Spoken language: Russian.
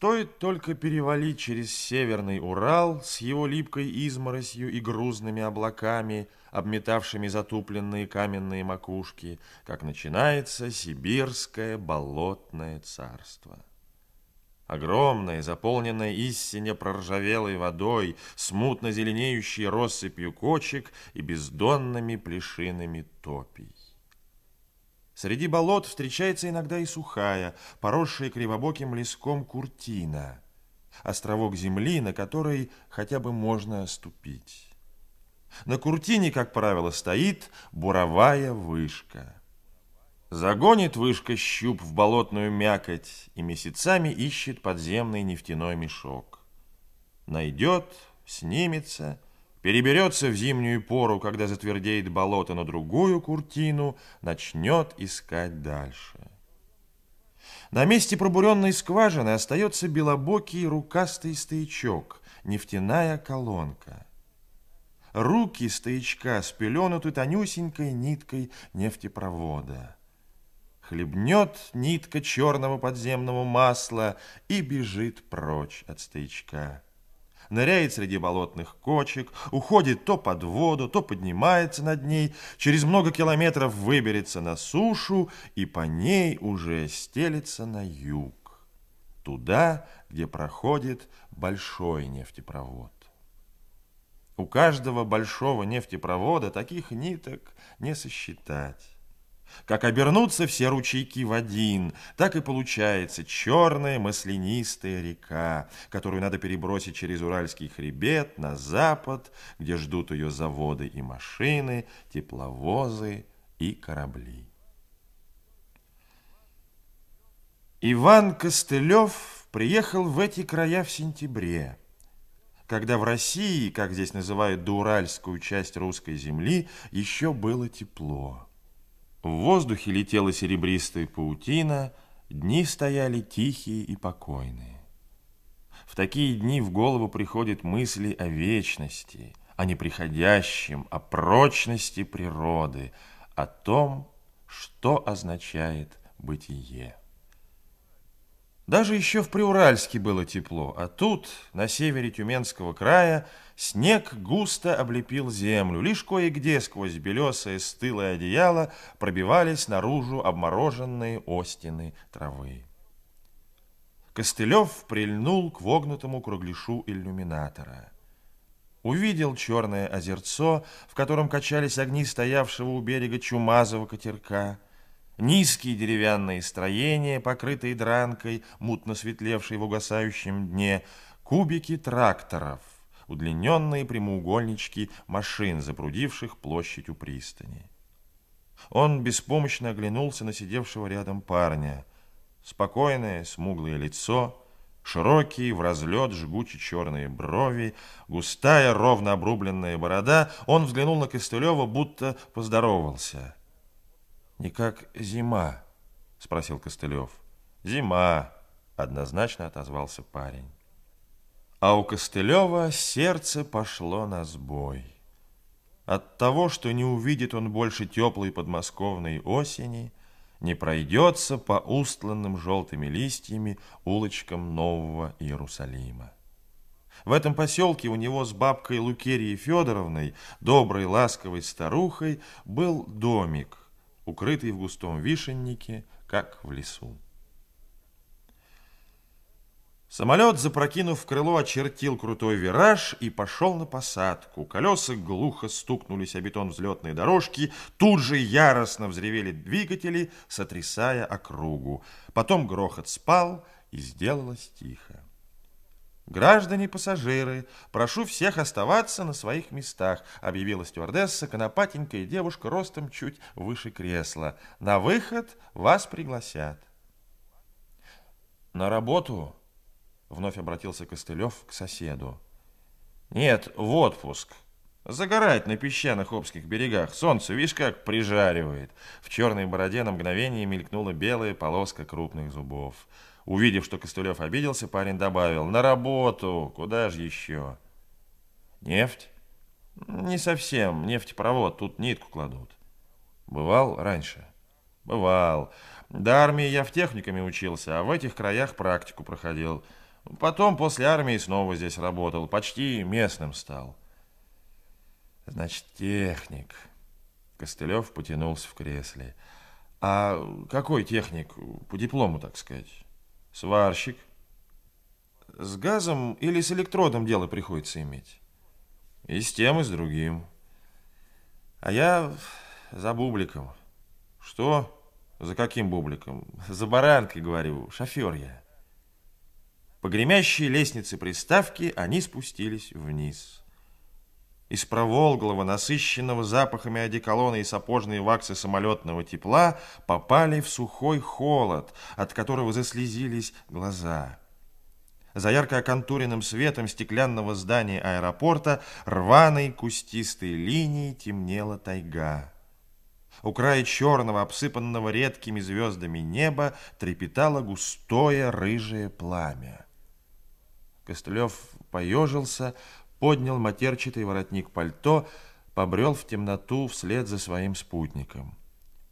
Стоит только перевалить через Северный Урал с его липкой изморосью и грузными облаками, обметавшими затупленные каменные макушки, как начинается сибирское болотное царство. Огромное, заполненное истине проржавелой водой, смутно зеленеющей россыпью кочек и бездонными плешинами топий. Среди болот встречается иногда и сухая, поросшая кривобоким леском куртина, островок земли, на который хотя бы можно ступить. На куртине, как правило, стоит буровая вышка. Загонит вышка щуп в болотную мякоть и месяцами ищет подземный нефтяной мешок. Найдет, снимется переберется в зимнюю пору, когда затвердеет болото на другую куртину, начнет искать дальше. На месте пробуренной скважины остается белобокий рукастый стоячок, нефтяная колонка. Руки стоячка спеленуты тонюсенькой ниткой нефтепровода. Хлебнет нитка черного подземного масла и бежит прочь от стоячка ныряет среди болотных кочек, уходит то под воду, то поднимается над ней, через много километров выберется на сушу и по ней уже стелится на юг, туда, где проходит большой нефтепровод. У каждого большого нефтепровода таких ниток не сосчитать. Как обернутся все ручейки в один, так и получается черная маслянистая река, которую надо перебросить через Уральский хребет на запад, где ждут ее заводы и машины, тепловозы и корабли. Иван Костылев приехал в эти края в сентябре, когда в России, как здесь называют доуральскую часть русской земли, еще было тепло. В воздухе летела серебристая паутина, дни стояли тихие и покойные. В такие дни в голову приходят мысли о вечности, о неприходящем, о прочности природы, о том, что означает бытие. Даже еще в Приуральске было тепло, а тут, на севере Тюменского края, снег густо облепил землю. Лишь кое-где сквозь белесое стылое одеяло пробивались наружу обмороженные остины травы. Костылев прильнул к вогнутому кругляшу иллюминатора. Увидел черное озерцо, в котором качались огни стоявшего у берега чумазого катерка – Низкие деревянные строения, покрытые дранкой, мутно светлевшей в угасающем дне, кубики тракторов, удлиненные прямоугольнички машин, запрудивших площадь у пристани. Он беспомощно оглянулся на сидевшего рядом парня. Спокойное, смуглое лицо, широкие, в разлет, жгучие черные брови, густая, ровно обрубленная борода. Он взглянул на Костылева, будто поздоровался – «Никак зима?» – спросил Костылев. «Зима!» – однозначно отозвался парень. А у Костылева сердце пошло на сбой. От того, что не увидит он больше теплой подмосковной осени, не пройдется по устланным желтыми листьями улочкам Нового Иерусалима. В этом поселке у него с бабкой Лукерией Федоровной, доброй ласковой старухой, был домик, укрытый в густом вишеннике, как в лесу. Самолет, запрокинув крыло, очертил крутой вираж и пошел на посадку. Колеса глухо стукнулись о бетон взлетной дорожки, тут же яростно взревели двигатели, сотрясая округу. Потом грохот спал, и сделалось тихо. «Граждане пассажиры, прошу всех оставаться на своих местах», объявила стюардесса, конопатенькая девушка ростом чуть выше кресла. «На выход вас пригласят». «На работу?» Вновь обратился Костылев к соседу. «Нет, в отпуск. Загорать на песчаных обских берегах. Солнце, видишь, как прижаривает». В черной бороде на мгновение мелькнула белая полоска крупных зубов. Увидев, что Костылев обиделся, парень добавил, «На работу! Куда же еще?» «Нефть?» «Не совсем. Нефтепровод. Тут нитку кладут». «Бывал раньше?» «Бывал. До армии я в техниками учился, а в этих краях практику проходил. Потом после армии снова здесь работал, почти местным стал. Значит, техник. Костылев потянулся в кресле. А какой техник? По диплому, так сказать. Сварщик. С газом или с электродом дело приходится иметь? И с тем, и с другим. А я за бубликом. Что? За каким бубликом? За баранкой, говорю. Шофер я. По гремящей лестнице приставки они спустились вниз. Из проволглого, насыщенного запахами одеколона и сапожные ваксы самолетного тепла попали в сухой холод, от которого заслезились глаза. За ярко оконтуренным светом стеклянного здания аэропорта рваной кустистой линией темнела тайга. У края черного, обсыпанного редкими звездами неба трепетало густое рыжее пламя. Костылев поежился, поднял матерчатый воротник пальто, побрел в темноту вслед за своим спутником.